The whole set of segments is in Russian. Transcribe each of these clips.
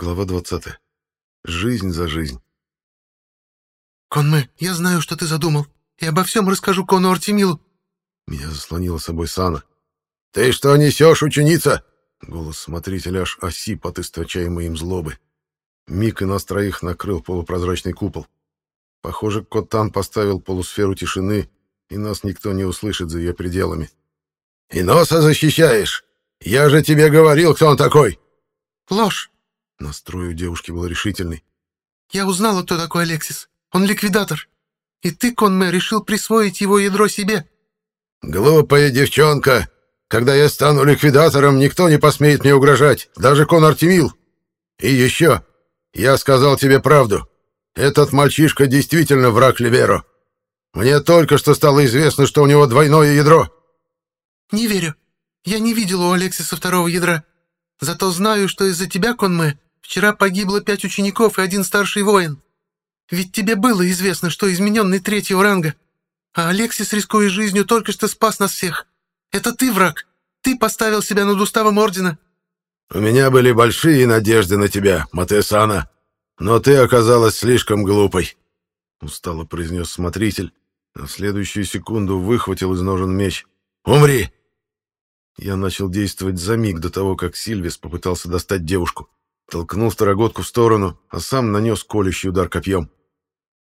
Глава 20. Жизнь за жизнь. «Конме, я знаю, что ты задумал, и обо всем расскажу Кону Артемилу». Меня заслонила собой Сана. «Ты что несешь, ученица?» Голос смотрителя аж осип от источаемой им злобы. Миг и нас троих накрыл полупрозрачный купол. Похоже, Котан поставил полусферу тишины, и нас никто не услышит за ее пределами. «И носа защищаешь? Я же тебе говорил, кто он такой!» «Ложь!» Настрой у девушки был решительный. «Я узнала, кто такой Алексис. Он ликвидатор. И ты, Конме, решил присвоить его ядро себе». «Глупая девчонка! Когда я стану ликвидатором, никто не посмеет мне угрожать, даже Кон Артемил. И еще, я сказал тебе правду. Этот мальчишка действительно враг Ливеро. Мне только что стало известно, что у него двойное ядро». «Не верю. Я не видел у Алексиса второго ядра. Зато знаю, что из-за тебя, Конме, Вчера погибло пять учеников и один старший воин. Ведь тебе было известно, что измененный третьего ранга. А Алексис, рискуя жизнью, только что спас нас всех. Это ты враг. Ты поставил себя над уставом Ордена. У меня были большие надежды на тебя, Матесана, но ты оказалась слишком глупой. Устало произнес смотритель, а в следующую секунду выхватил из ножен меч. «Умри!» Я начал действовать за миг до того, как Сильвис попытался достать девушку. Толкнул второгодку в сторону, а сам нанес колющий удар копьем.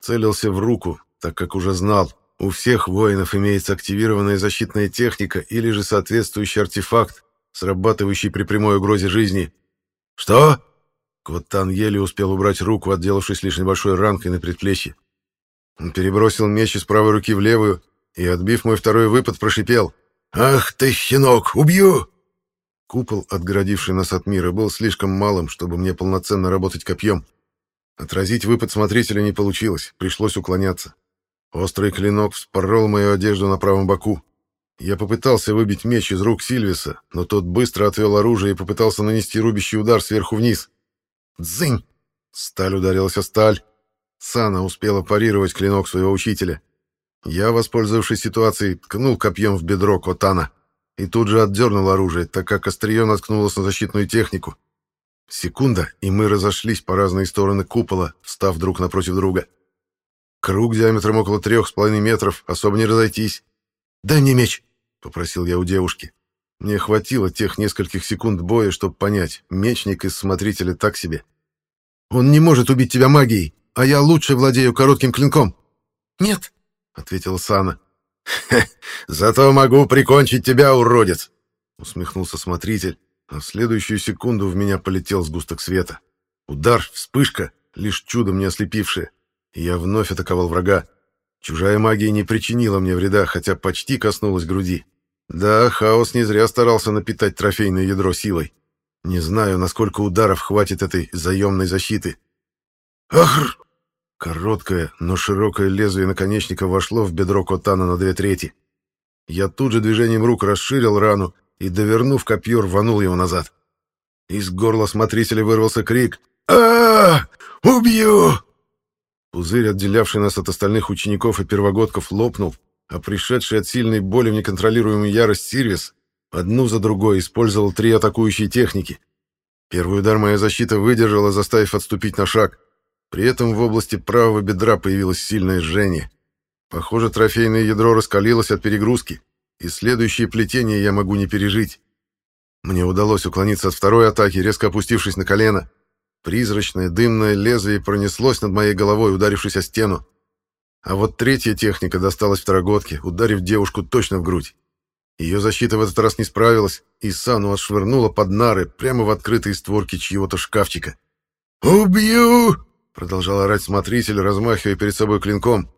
Целился в руку, так как уже знал, у всех воинов имеется активированная защитная техника или же соответствующий артефакт, срабатывающий при прямой угрозе жизни. «Что?» Квоттан еле успел убрать руку, отделавшись лишь небольшой ранкой на предплечье. Он перебросил меч из правой руки в левую и, отбив мой второй выпад, прошипел. «Ах ты, щенок, убью!» Купол, отгородивший нас от мира, был слишком малым, чтобы мне полноценно работать копьем. Отразить выпад смотрителя не получилось, пришлось уклоняться. Острый клинок вспорол мою одежду на правом боку. Я попытался выбить меч из рук Сильвиса, но тот быстро отвел оружие и попытался нанести рубящий удар сверху вниз. Дзынь! Сталь ударилась о сталь. Сана успела парировать клинок своего учителя. Я, воспользовавшись ситуацией, ткнул копьем в бедро Котана и тут же отдернул оружие, так как острие наткнулось на защитную технику. Секунда, и мы разошлись по разные стороны купола, встав друг напротив друга. Круг диаметром около трех с половиной метров, особо не разойтись. «Дай мне меч!» — попросил я у девушки. Мне хватило тех нескольких секунд боя, чтобы понять, мечник из смотрителя так себе. «Он не может убить тебя магией, а я лучше владею коротким клинком». «Нет», — ответила Сана. «Зато могу прикончить тебя, уродец!» Усмехнулся смотритель, а в следующую секунду в меня полетел сгусток света. Удар, вспышка, лишь чудом не ослепившая. Я вновь атаковал врага. Чужая магия не причинила мне вреда, хотя почти коснулась груди. Да, хаос не зря старался напитать трофейное ядро силой. Не знаю, насколько ударов хватит этой заемной защиты. «Ахр!» Короткое, но широкое лезвие наконечника вошло в бедро Котана на две трети. Я тут же движением рук расширил рану и, довернув копье, рванул его назад. Из горла смотрителя вырвался крик а, Убью!» Пузырь, отделявший нас от остальных учеников и первогодков, лопнул, а пришедший от сильной боли в неконтролируемую ярость Сирвис одну за другой использовал три атакующие техники. Первый удар моя защита выдержала, заставив отступить на шаг — при этом в области правого бедра появилось сильное жжение. Похоже, трофейное ядро раскалилось от перегрузки, и следующее плетение я могу не пережить. Мне удалось уклониться от второй атаки, резко опустившись на колено. Призрачное дымное лезвие пронеслось над моей головой, ударившись о стену. А вот третья техника досталась второгодке, ударив девушку точно в грудь. Ее защита в этот раз не справилась, и Сану отшвырнула под нары прямо в открытые створки чьего-то шкафчика. «Убью!» Продолжал орать смотритель, размахивая перед собой клинком.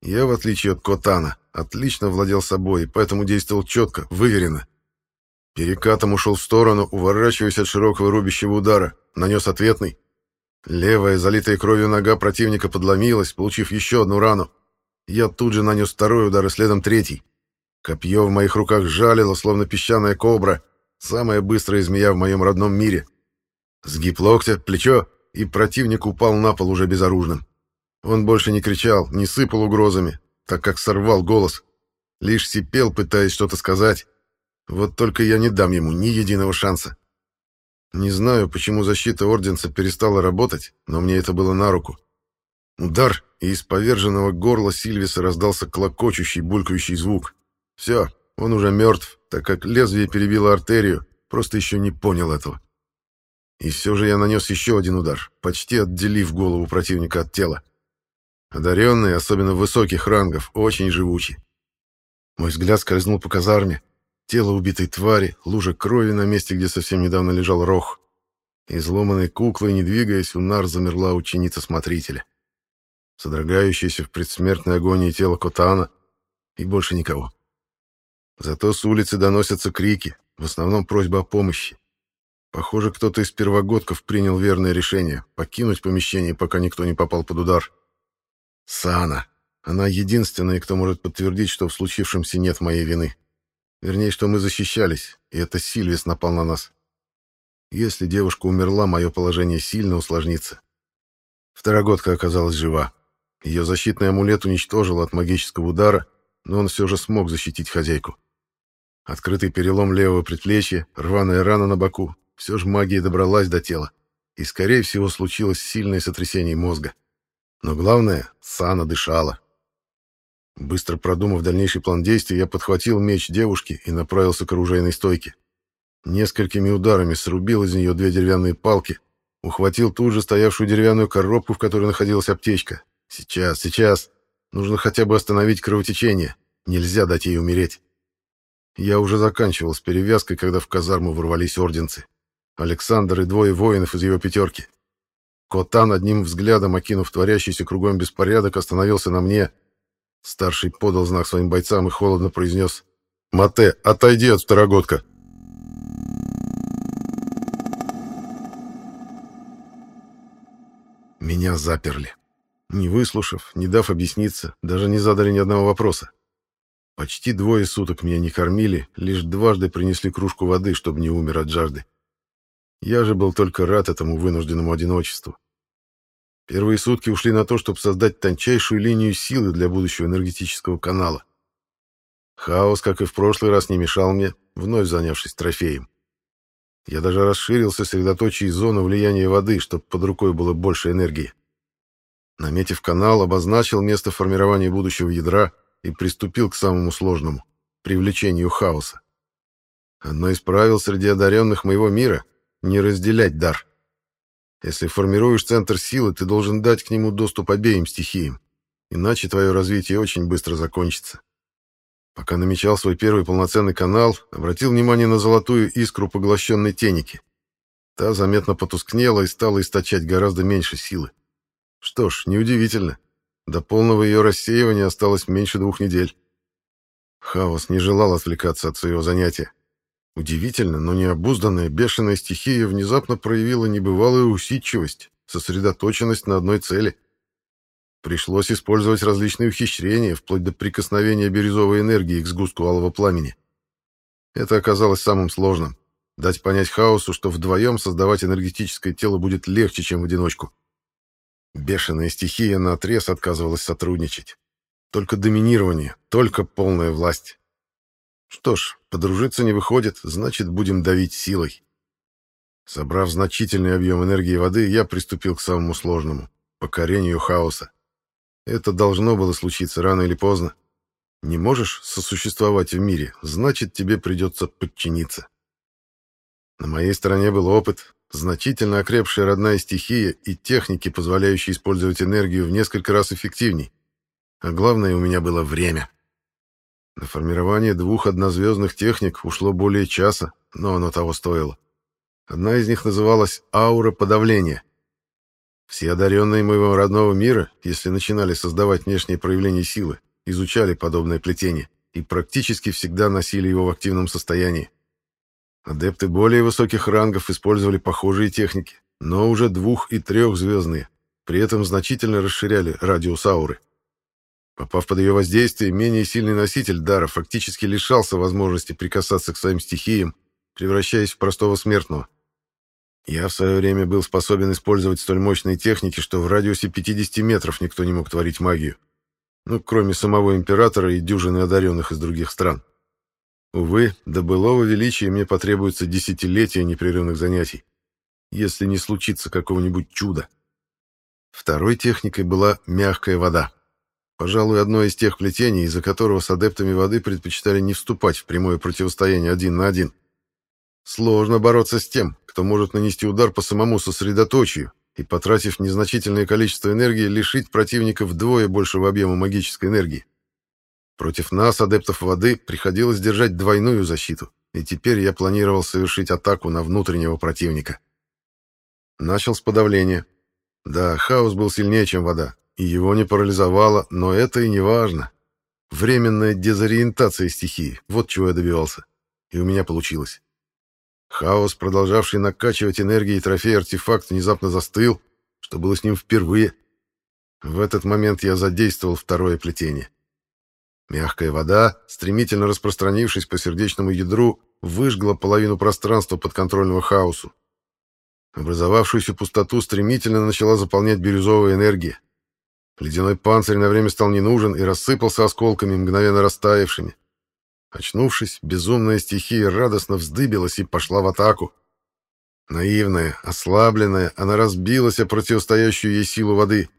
Я, в отличие от Котана, отлично владел собой, поэтому действовал четко, выверенно. Перекатом ушел в сторону, уворачиваясь от широкого рубящего удара, нанес ответный. Левая, залитая кровью нога противника подломилась, получив еще одну рану. Я тут же нанес второй удар и следом третий. Копье в моих руках жалило, словно песчаная кобра, самая быстрая змея в моем родном мире. Сгиб локтя, плечо, и противник упал на пол уже безоружным. Он больше не кричал, не сыпал угрозами, так как сорвал голос. Лишь сипел, пытаясь что-то сказать. Вот только я не дам ему ни единого шанса. Не знаю, почему защита Орденца перестала работать, но мне это было на руку. Удар, и из поверженного горла Сильвиса раздался клокочущий, булькающий звук. Все, он уже мертв, так как лезвие перебило артерию, просто еще не понял этого. И все же я нанес еще один удар, почти отделив голову противника от тела. Одаренные, особенно высоких рангов, очень живучи. Мой взгляд скользнул по казарме. Тело убитой твари, лужа крови на месте, где совсем недавно лежал рог. Изломанной куклой, не двигаясь, у нар замерла ученица смотрителя. Содрогающаяся в предсмертной агонии тело Котана и больше никого. Зато с улицы доносятся крики, в основном просьба о помощи. Похоже, кто-то из первогодков принял верное решение — покинуть помещение, пока никто не попал под удар. Сана. Она единственная, кто может подтвердить, что в случившемся нет моей вины. Вернее, что мы защищались, и это Сильвис напал на нас. Если девушка умерла, мое положение сильно усложнится. Второгодка оказалась жива. Ее защитный амулет уничтожил от магического удара, но он все же смог защитить хозяйку. Открытый перелом левого предплечья, рваная рана на боку. Все же магия добралась до тела. И, скорее всего, случилось сильное сотрясение мозга. Но главное, Сана дышала. Быстро продумав дальнейший план действий, я подхватил меч девушки и направился к оружейной стойке. Несколькими ударами срубил из нее две деревянные палки, ухватил тут же стоявшую деревянную коробку, в которой находилась аптечка. Сейчас, сейчас. Нужно хотя бы остановить кровотечение. Нельзя дать ей умереть. Я уже заканчивал с перевязкой, когда в казарму ворвались орденцы. Александр и двое воинов из его пятерки. Котан, одним взглядом окинув творящийся кругом беспорядок, остановился на мне. Старший подал знак своим бойцам и холодно произнес «Мате, отойди от второгодка!» Меня заперли. Не выслушав, не дав объясниться, даже не задали ни одного вопроса. Почти двое суток меня не кормили, лишь дважды принесли кружку воды, чтобы не умер от жажды. Я же был только рад этому вынужденному одиночеству. Первые сутки ушли на то, чтобы создать тончайшую линию силы для будущего энергетического канала. Хаос, как и в прошлый раз, не мешал мне, вновь занявшись трофеем. Я даже расширил сосредоточие зоны влияния воды, чтобы под рукой было больше энергии. Наметив канал, обозначил место формирования будущего ядра и приступил к самому сложному — привлечению хаоса. Одно из правил среди одаренных моего мира — не разделять дар. Если формируешь центр силы, ты должен дать к нему доступ обеим стихиям, иначе твое развитие очень быстро закончится. Пока намечал свой первый полноценный канал, обратил внимание на золотую искру поглощенной теники. Та заметно потускнела и стала источать гораздо меньше силы. Что ж, неудивительно. До полного ее рассеивания осталось меньше двух недель. Хаос не желал отвлекаться от своего занятия. Удивительно, но необузданная бешеная стихия внезапно проявила небывалую усидчивость, сосредоточенность на одной цели. Пришлось использовать различные ухищрения, вплоть до прикосновения бирюзовой энергии к сгустку алого пламени. Это оказалось самым сложным. Дать понять хаосу, что вдвоем создавать энергетическое тело будет легче, чем в одиночку. Бешеная стихия наотрез отказывалась сотрудничать. Только доминирование, только полная власть. Что ж, подружиться не выходит, значит, будем давить силой. Собрав значительный объем энергии воды, я приступил к самому сложному — покорению хаоса. Это должно было случиться рано или поздно. Не можешь сосуществовать в мире, значит, тебе придется подчиниться. На моей стороне был опыт, значительно окрепшая родная стихия и техники, позволяющие использовать энергию в несколько раз эффективней. А главное, у меня было время. На формирование двух однозвездных техник ушло более часа, но оно того стоило. Одна из них называлась «аура подавления». Все одаренные моего родного мира, если начинали создавать внешние проявления силы, изучали подобное плетение и практически всегда носили его в активном состоянии. Адепты более высоких рангов использовали похожие техники, но уже двух- и трехзвездные, при этом значительно расширяли радиус ауры. Попав под ее воздействие, менее сильный носитель дара фактически лишался возможности прикасаться к своим стихиям, превращаясь в простого смертного. Я в свое время был способен использовать столь мощные техники, что в радиусе 50 метров никто не мог творить магию. Ну, кроме самого императора и дюжины одаренных из других стран. Увы, до былого величия мне потребуется десятилетия непрерывных занятий. если не случится какого-нибудь чуда. Второй техникой была мягкая вода. Пожалуй, одно из тех плетений, из-за которого с адептами воды предпочитали не вступать в прямое противостояние один на один. Сложно бороться с тем, кто может нанести удар по самому сосредоточию и, потратив незначительное количество энергии, лишить противника вдвое большего объема магической энергии. Против нас, адептов воды, приходилось держать двойную защиту, и теперь я планировал совершить атаку на внутреннего противника. Начал с подавления. Да, хаос был сильнее, чем вода, и его не парализовало, но это и не важно. Временная дезориентация стихии, вот чего я добивался. И у меня получилось. Хаос, продолжавший накачивать энергией трофей-артефакт, внезапно застыл, что было с ним впервые. В этот момент я задействовал второе плетение. Мягкая вода, стремительно распространившись по сердечному ядру, выжгла половину пространства подконтрольного хаосу. Образовавшуюся пустоту стремительно начала заполнять бирюзовая энергия. Ледяной панцирь на время стал не нужен и рассыпался осколками, мгновенно растаявшими. Очнувшись, безумная стихия радостно вздыбилась и пошла в атаку. Наивная, ослабленная, она разбилась о противостоящую ей силу воды.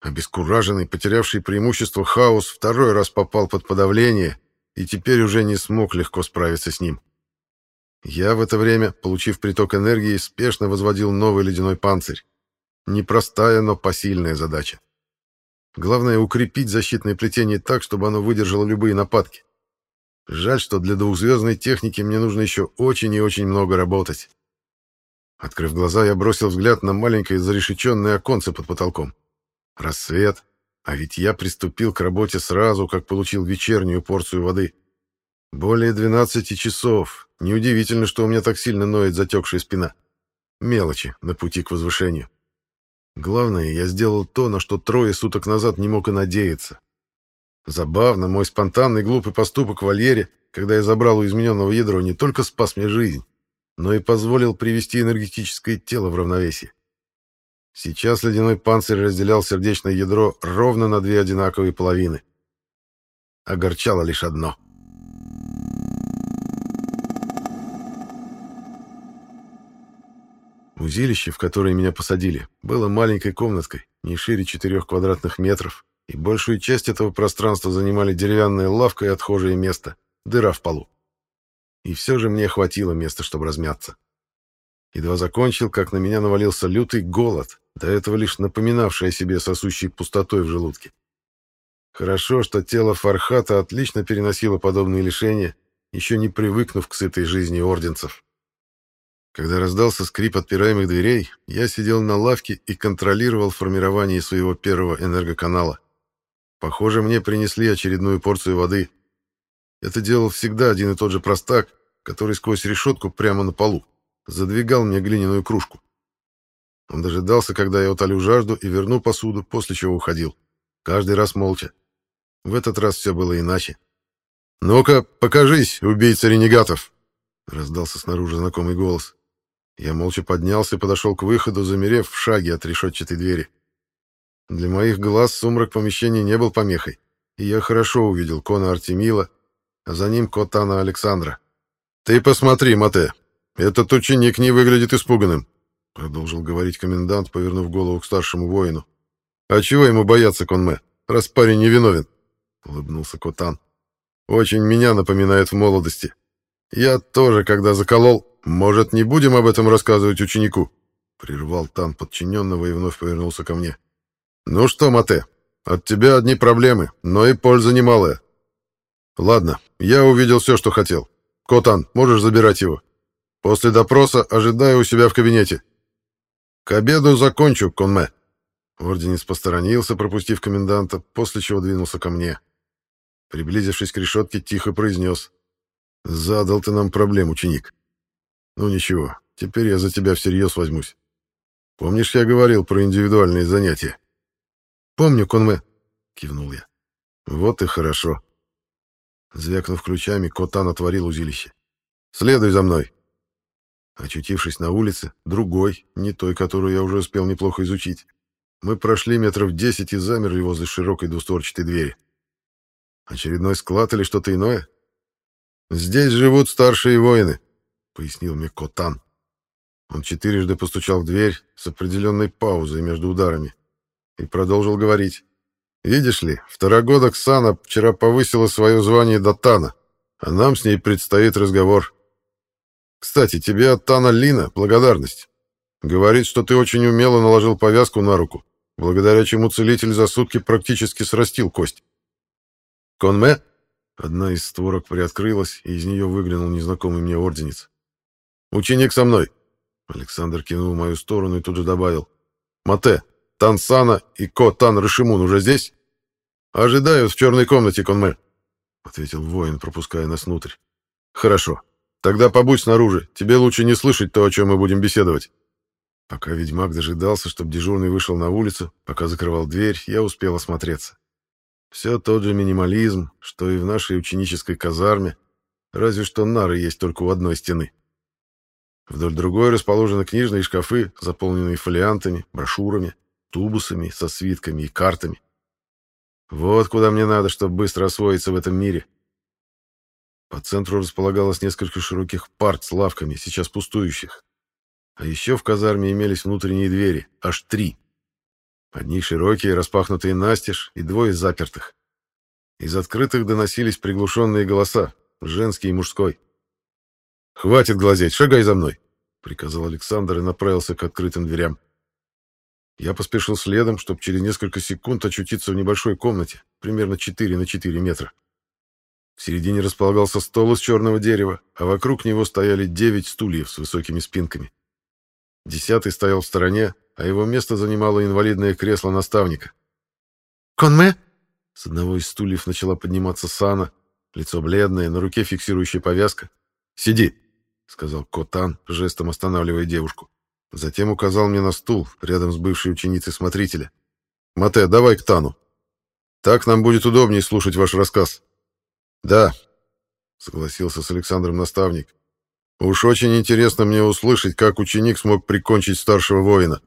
Обескураженный, потерявший преимущество хаос, второй раз попал под подавление и теперь уже не смог легко справиться с ним. Я в это время, получив приток энергии, спешно возводил новый ледяной панцирь. Непростая, но посильная задача. Главное — укрепить защитное плетение так, чтобы оно выдержало любые нападки. Жаль, что для двухзвездной техники мне нужно еще очень и очень много работать. Открыв глаза, я бросил взгляд на маленькое зарешеченное оконце под потолком. Рассвет. А ведь я приступил к работе сразу, как получил вечернюю порцию воды. Более 12 часов. Неудивительно, что у меня так сильно ноет затекшая спина. Мелочи на пути к возвышению. Главное, я сделал то, на что трое суток назад не мог и надеяться. Забавно, мой спонтанный глупый поступок в вольере, когда я забрал у измененного ядро, не только спас мне жизнь, но и позволил привести энергетическое тело в равновесие. Сейчас ледяной панцирь разделял сердечное ядро ровно на две одинаковые половины. Огорчало лишь одно. Узилище, в которое меня посадили, было маленькой комнаткой, не шире четырех квадратных метров, и большую часть этого пространства занимали деревянная лавка и отхожее место, дыра в полу. И все же мне хватило места, чтобы размяться. Едва закончил, как на меня навалился лютый голод, до этого лишь напоминавший о себе сосущей пустотой в желудке. Хорошо, что тело Фархата отлично переносило подобные лишения, еще не привыкнув к сытой жизни орденцев. Когда раздался скрип отпираемых дверей, я сидел на лавке и контролировал формирование своего первого энергоканала. Похоже, мне принесли очередную порцию воды. Это делал всегда один и тот же простак, который сквозь решетку прямо на полу задвигал мне глиняную кружку. Он дожидался, когда я утолю жажду и верну посуду, после чего уходил. Каждый раз молча. В этот раз все было иначе. «Ну-ка, покажись, убийца ренегатов!» Раздался снаружи знакомый голос. Я молча поднялся и подошел к выходу, замерев в шаге от решетчатой двери. Для моих глаз сумрак помещения не был помехой, и я хорошо увидел Кона Артемила, а за ним Котана Александра. «Ты посмотри, Мате, этот ученик не выглядит испуганным», — продолжил говорить комендант, повернув голову к старшему воину. «А чего ему бояться, Конме, раз парень невиновен?» — улыбнулся Котан. «Очень меня напоминает в молодости. Я тоже, когда заколол, может, не будем об этом рассказывать ученику?» Прервал Тан подчиненного и вновь повернулся ко мне. «Ну что, Мате, от тебя одни проблемы, но и польза немалая. Ладно, я увидел все, что хотел. Котан, можешь забирать его. После допроса ожидаю у себя в кабинете. К обеду закончу, Конме». Орденец посторонился, пропустив коменданта, после чего двинулся ко мне. Приблизившись к решетке, тихо произнес. «Задал ты нам проблем, ученик. Ну ничего, теперь я за тебя всерьез возьмусь. Помнишь, я говорил про индивидуальные занятия?» «Помню, Конме», — кивнул я. «Вот и хорошо». Звякнув ключами, Котан отворил узилище. «Следуй за мной». Очутившись на улице, другой, не той, которую я уже успел неплохо изучить, мы прошли метров десять и замерли возле широкой двустворчатой двери. Очередной склад или что-то иное? «Здесь живут старшие воины», — пояснил мне Котан. Он четырежды постучал в дверь с определенной паузой между ударами и продолжил говорить. «Видишь ли, второгодок Сана вчера повысила свое звание до Тана, а нам с ней предстоит разговор. Кстати, тебе от Тана Лина благодарность. Говорит, что ты очень умело наложил повязку на руку, благодаря чему целитель за сутки практически срастил кость. Конме?» Одна из створок приоткрылась, и из нее выглянул незнакомый мне орденец. «Ученик со мной!» Александр кинул в мою сторону и тут же добавил. «Мате, Тансана и Ко Тан Рашимун уже здесь?» «Ожидают в черной комнате, Конме», — ответил воин, пропуская нас внутрь. «Хорошо. Тогда побудь снаружи. Тебе лучше не слышать то, о чем мы будем беседовать». Пока ведьмак дожидался, чтобы дежурный вышел на улицу, пока закрывал дверь, я успел осмотреться. Все тот же минимализм, что и в нашей ученической казарме, разве что нары есть только у одной стены. Вдоль другой расположены книжные шкафы, заполненные фолиантами, брошюрами, тубусами со свитками и картами. Вот куда мне надо, чтобы быстро освоиться в этом мире. По центру располагалось несколько широких парт с лавками, сейчас пустующих. А еще в казарме имелись внутренние двери, аж три. Одни широкие, распахнутые настежь, и двое запертых. Из открытых доносились приглушенные голоса, женский и мужской. «Хватит глазеть, шагай за мной!» — приказал Александр и направился к открытым дверям. Я поспешил следом, чтобы через несколько секунд очутиться в небольшой комнате, примерно 4 на 4 метра. В середине располагался стол из черного дерева, а вокруг него стояли девять стульев с высокими спинками. Десятый стоял в стороне, а его место занимало инвалидное кресло наставника. «Конме?» С одного из стульев начала подниматься Сана, лицо бледное, на руке фиксирующая повязка. «Сиди!» — сказал Котан, жестом останавливая девушку. Затем указал мне на стул, рядом с бывшей ученицей смотрителя. «Мате, давай к Тану. Так нам будет удобнее слушать ваш рассказ». «Да», — согласился с Александром наставник. «Уж очень интересно мне услышать, как ученик смог прикончить старшего воина».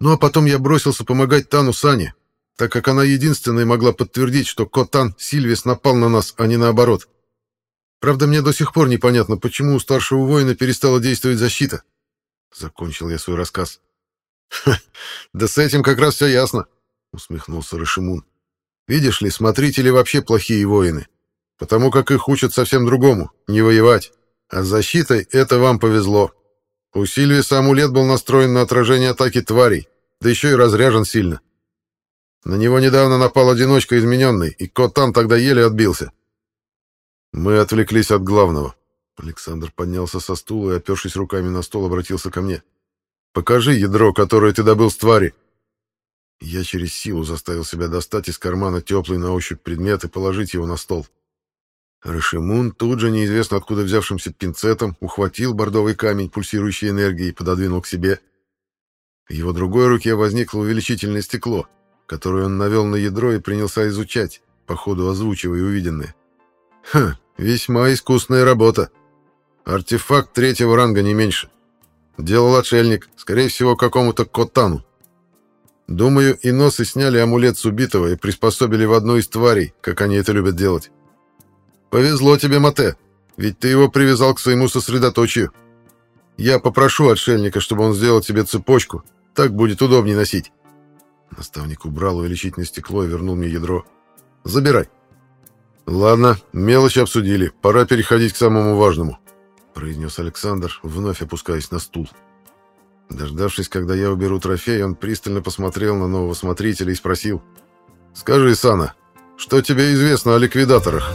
Ну а потом я бросился помогать Тану Сане, так как она единственная могла подтвердить, что Котан Сильвис напал на нас, а не наоборот. Правда, мне до сих пор непонятно, почему у старшего воина перестала действовать защита. Закончил я свой рассказ. «Да с этим как раз все ясно», — усмехнулся Рашимун. «Видишь ли, смотрители вообще плохие воины, потому как их учат совсем другому — не воевать. А с защитой это вам повезло. У Сильвиса амулет был настроен на отражение атаки тварей, да еще и разряжен сильно. На него недавно напал одиночка измененный, и кот там тогда еле отбился. Мы отвлеклись от главного. Александр поднялся со стула и, опершись руками на стол, обратился ко мне. «Покажи ядро, которое ты добыл с твари». Я через силу заставил себя достать из кармана теплый на ощупь предмет и положить его на стол. Рашимун тут же, неизвестно откуда взявшимся пинцетом, ухватил бордовый камень, пульсирующий энергией, и пододвинул к себе. В его другой руке возникло увеличительное стекло, которое он навел на ядро и принялся изучать, по ходу озвучивая увиденное. Хм, весьма искусная работа. Артефакт третьего ранга не меньше. Делал отшельник, скорее всего, какому-то котану. Думаю, и носы сняли амулет с убитого и приспособили в одну из тварей, как они это любят делать. Повезло тебе, Мате, ведь ты его привязал к своему сосредоточию. Я попрошу отшельника, чтобы он сделал тебе цепочку, так будет удобнее носить. Наставник убрал увеличительное стекло и вернул мне ядро. Забирай. Ладно, мелочи обсудили, пора переходить к самому важному, произнес Александр, вновь опускаясь на стул. Дождавшись, когда я уберу трофей, он пристально посмотрел на нового смотрителя и спросил. «Скажи, Сана, что тебе известно о ликвидаторах?»